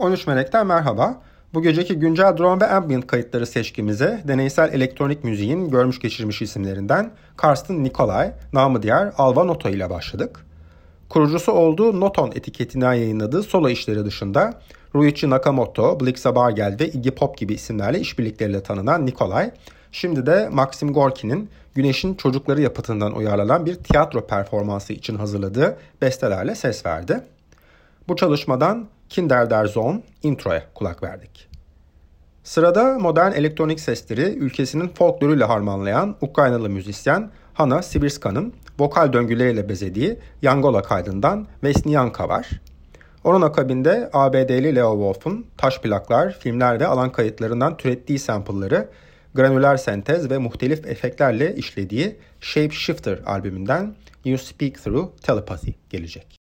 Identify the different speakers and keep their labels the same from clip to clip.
Speaker 1: 13 Melek'ten merhaba. Bu geceki güncel drone ve ambient kayıtları seçkimize deneysel elektronik müziğin görmüş geçirmiş isimlerinden Karsten Nikolay, namı diğer Alva Noto ile başladık. Kurucusu olduğu Noton etiketinden yayınladığı solo işleri dışında Ruichi Nakamoto, Blixa Bargel ve Iggy Pop gibi isimlerle işbirlikleriyle tanınan Nikolay, şimdi de Maxim Gorki'nin Güneş'in Çocukları yapıtından uyarlanan bir tiyatro performansı için hazırladığı bestelerle ses verdi. Bu çalışmadan Kinder der Zone introya kulak verdik. Sırada modern elektronik sesleri ülkesinin folkloruyla harmanlayan Ukraynalı müzisyen Hanna Sibirska'nın vokal döngüleriyle bezediği Yangola kaydından Vesniyanka var. Onun akabinde ABD'li Leo Wolf'un taş plaklar, filmler ve alan kayıtlarından türettiği sample'ları granüler sentez ve muhtelif efektlerle işlediği Shape Shifter albümünden You Speak Through Telepathy gelecek.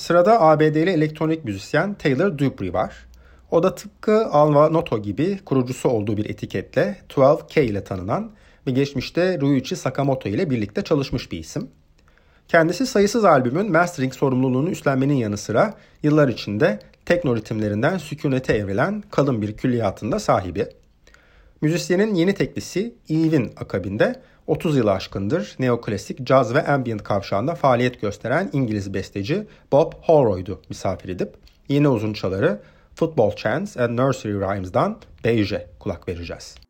Speaker 1: Sırada ABD'li elektronik müzisyen Taylor Dupree var. O da tıpkı Alva Noto gibi kurucusu olduğu bir etiketle 12K ile tanınan ve geçmişte Ryuichi Sakamoto ile birlikte çalışmış bir isim. Kendisi sayısız albümün mastering sorumluluğunu üstlenmenin yanı sıra yıllar içinde tekno ritimlerinden sükunete evrilen kalın bir külliyatında sahibi. Müzisyenin yeni teklisi Eve'in akabinde 30 yılı aşkındır neoklasik, caz ve ambient kavşağında faaliyet gösteren İngiliz besteci Bob Holroyd'u misafir edip yeni uzun çaları Football Chants and Nursery Rhymes'dan Beige kulak vereceğiz.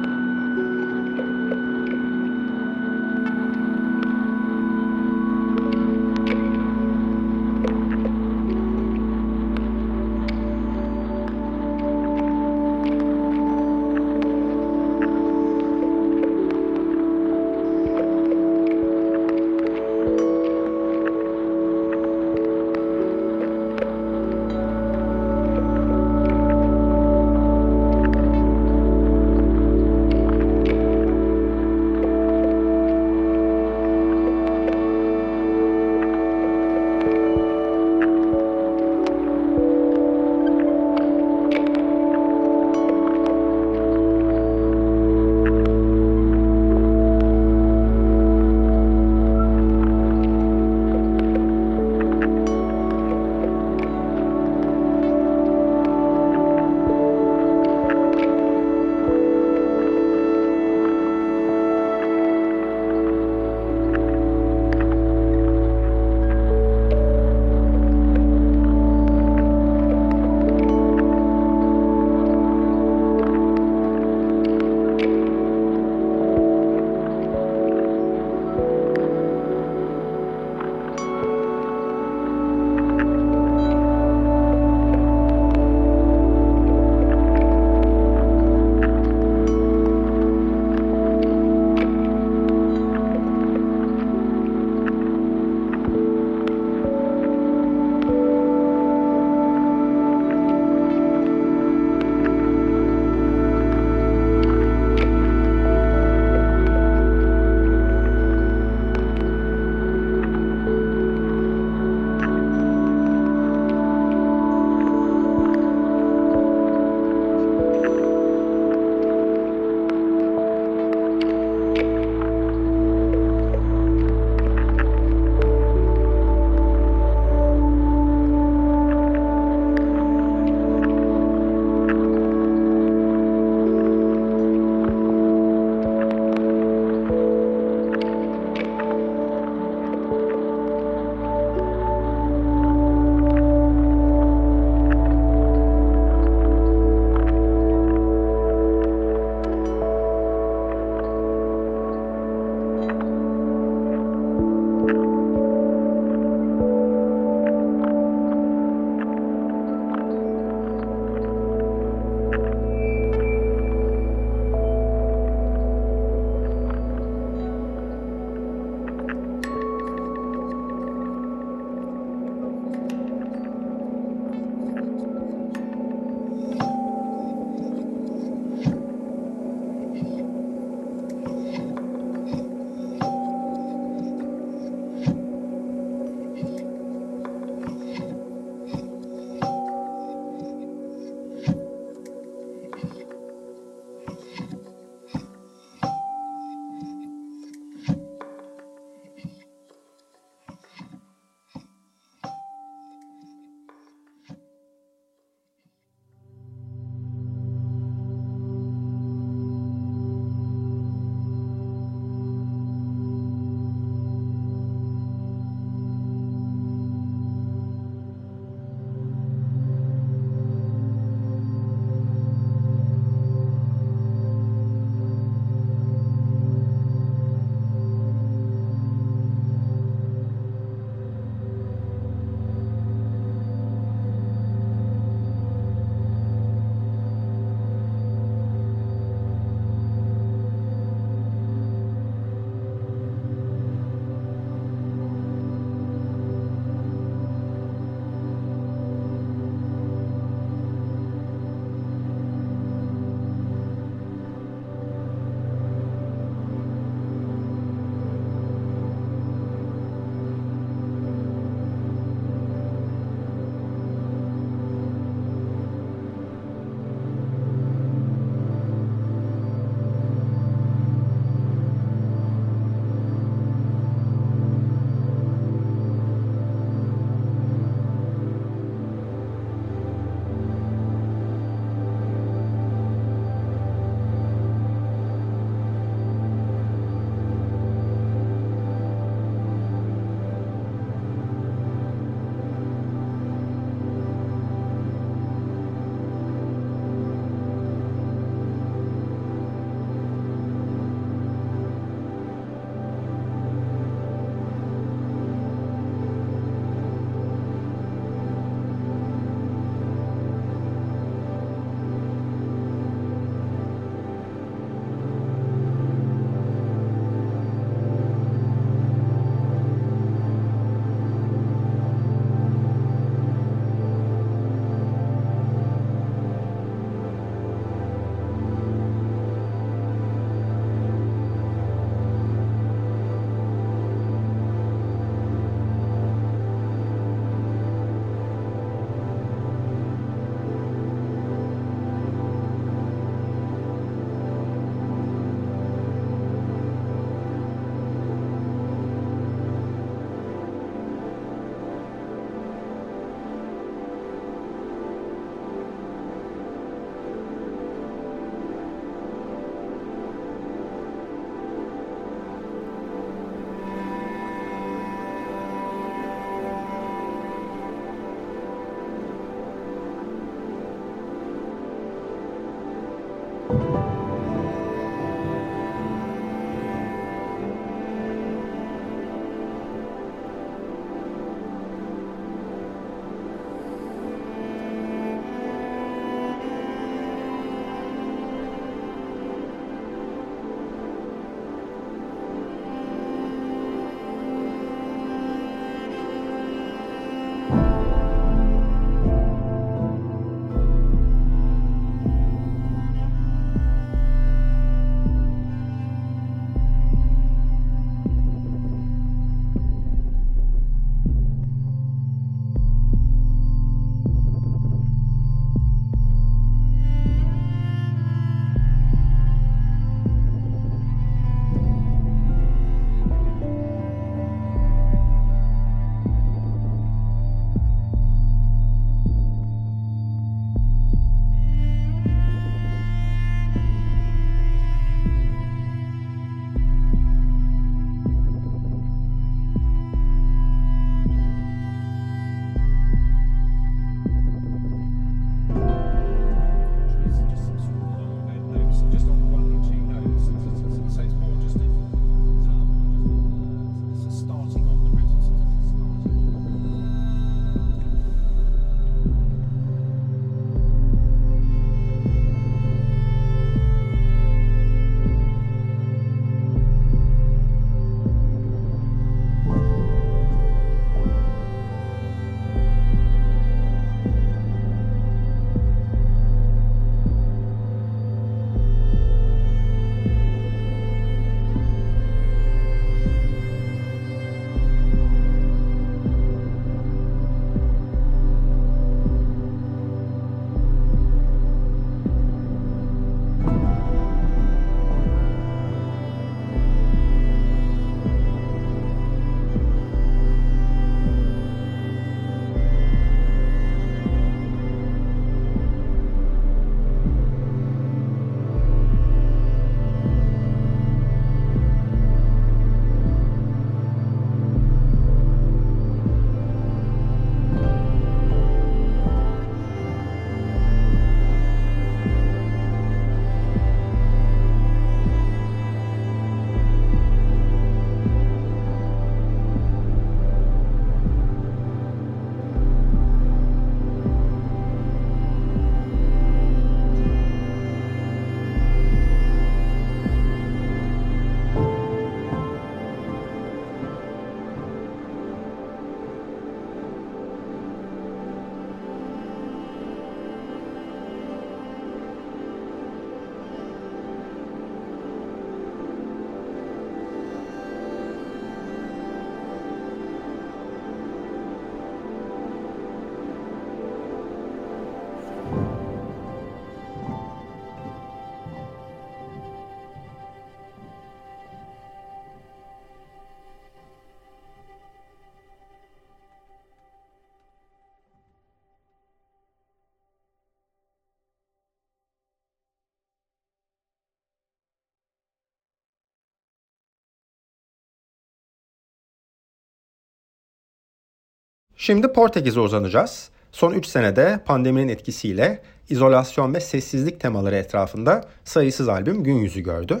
Speaker 1: Şimdi Portekiz'e uzanacağız. Son 3 senede pandeminin etkisiyle izolasyon ve sessizlik temaları etrafında sayısız albüm gün yüzü gördü.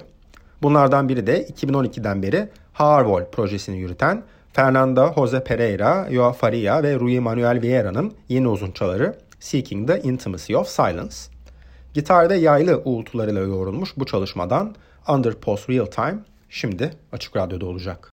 Speaker 1: Bunlardan biri de 2012'den beri Harvol projesini yürüten Fernando Jose Pereira, Joao Faria ve Rui Manuel Vieira'nın yeni uzunçaları Seeking the Intimacy of Silence. Gitar ve yaylı uğultularıyla yoğrulmuş bu çalışmadan Under Post Real Time şimdi Açık Radyo'da olacak.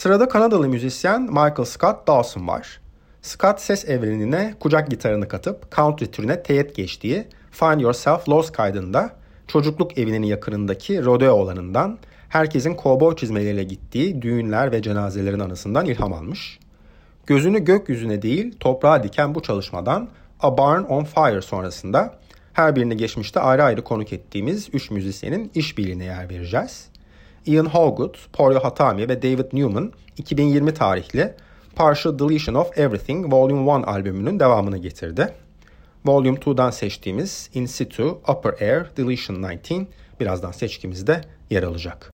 Speaker 1: Sırada Kanadalı müzisyen Michael Scott Dawson var. Scott ses evrenine kucak gitarını katıp country türüne teyit geçtiği Find Yourself Lost kaydında çocukluk evinin yakınındaki rodeo alanından herkesin kovboy çizmeleriyle gittiği düğünler ve cenazelerin anısından ilham almış. Gözünü gökyüzüne değil toprağa diken bu çalışmadan A Barn on Fire sonrasında her birini geçmişte ayrı ayrı konuk ettiğimiz üç müzisyenin işbirliğine yer vereceğiz. Ian Hallgood, Porio Hatami ve David Newman 2020 tarihli Partial Deletion of Everything Volume 1 albümünün devamını getirdi. Volume 2'dan seçtiğimiz In Situ Upper Air Deletion 19 birazdan seçkimizde yer alacak.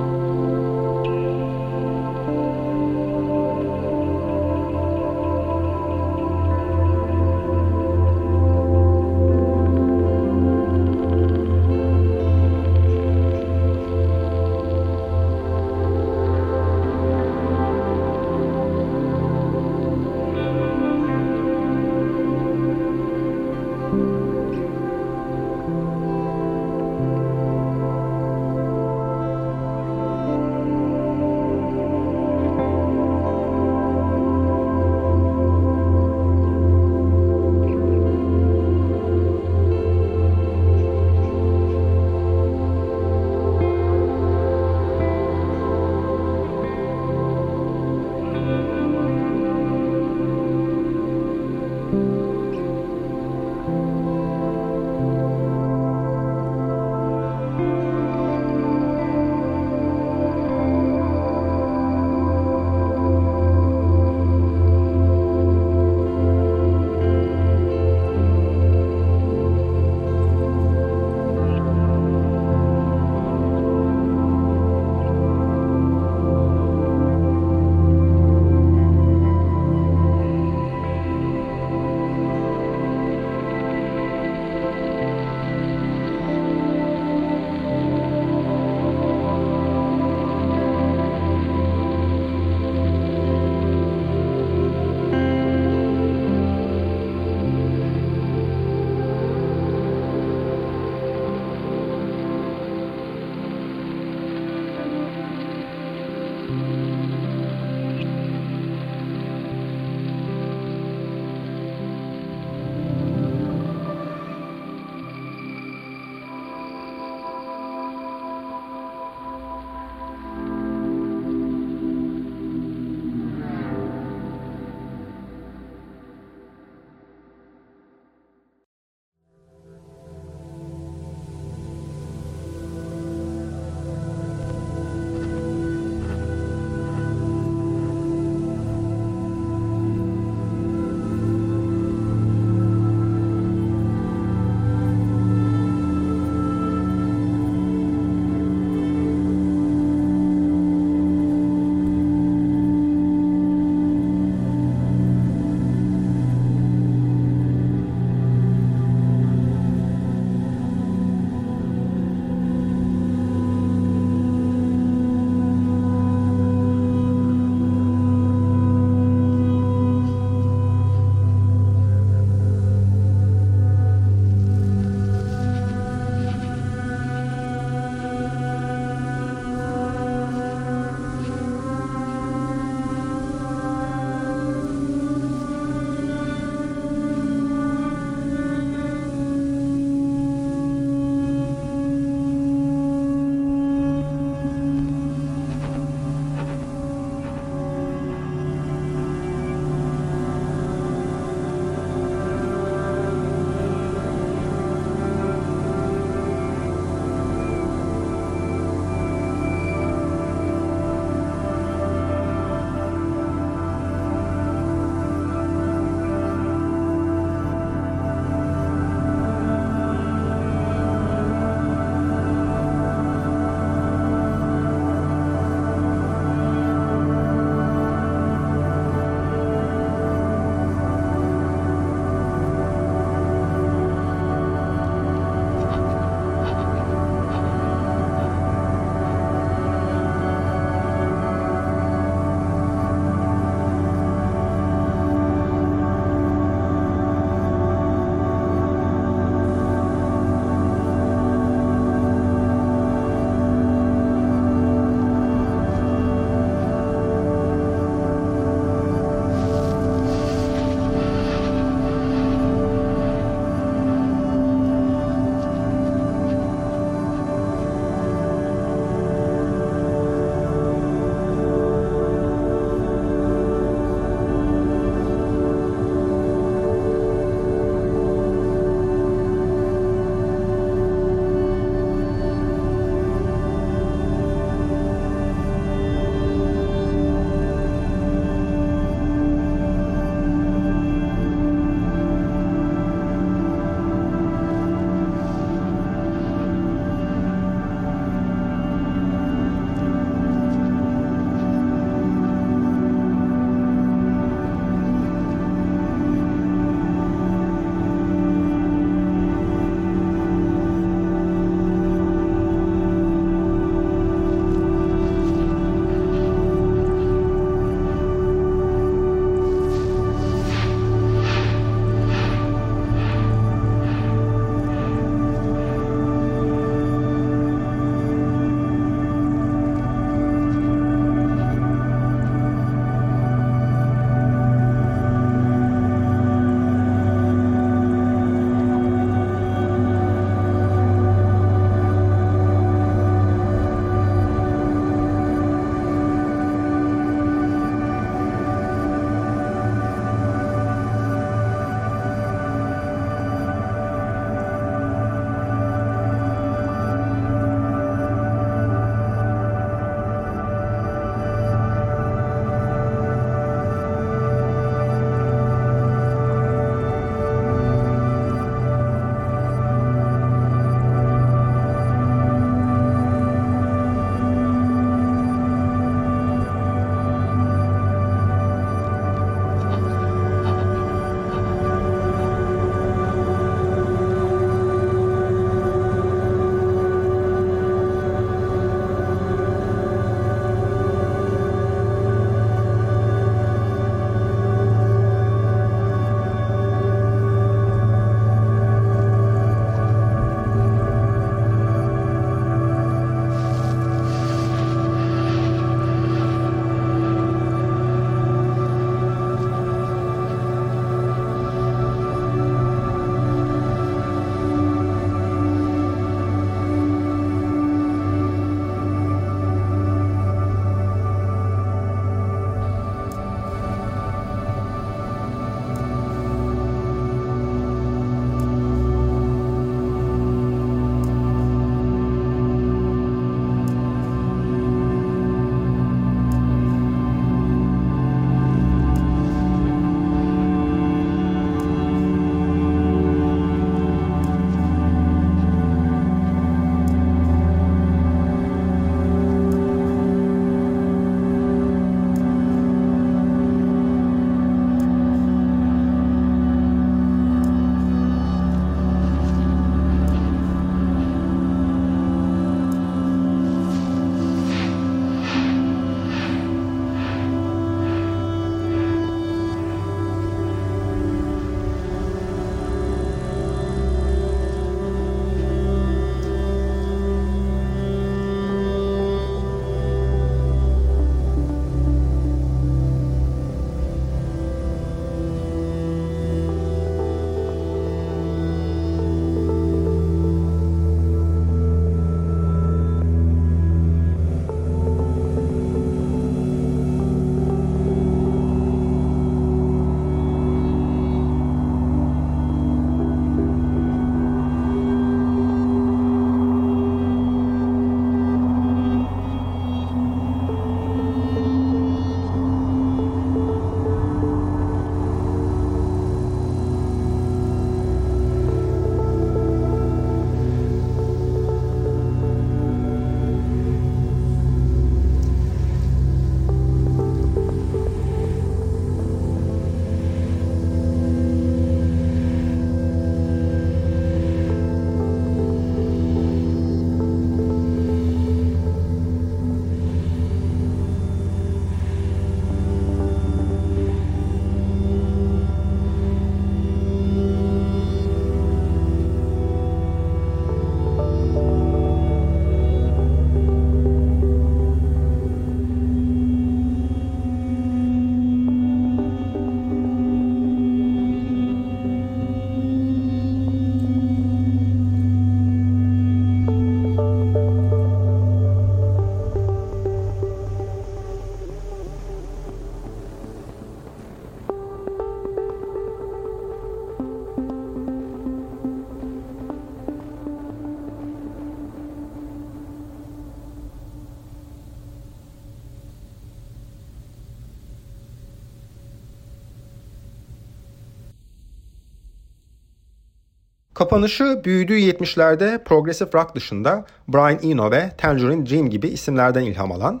Speaker 1: Kapanışı büyüdüğü 70'lerde progressive rock dışında Brian Eno ve Tangerine Dream gibi isimlerden ilham alan,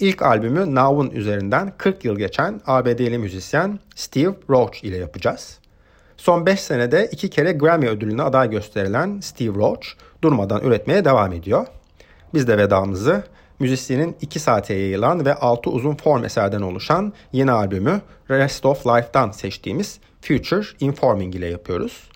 Speaker 1: ilk albümü Now'un üzerinden 40 yıl geçen ABD'li müzisyen Steve Roach ile yapacağız. Son 5 senede iki kere Grammy ödülüne aday gösterilen Steve Roach durmadan üretmeye devam ediyor. Biz de vedamızı müzisyenin 2 saate yayılan ve 6 uzun form eserden oluşan yeni albümü Rest of Life'dan seçtiğimiz Future Informing ile yapıyoruz.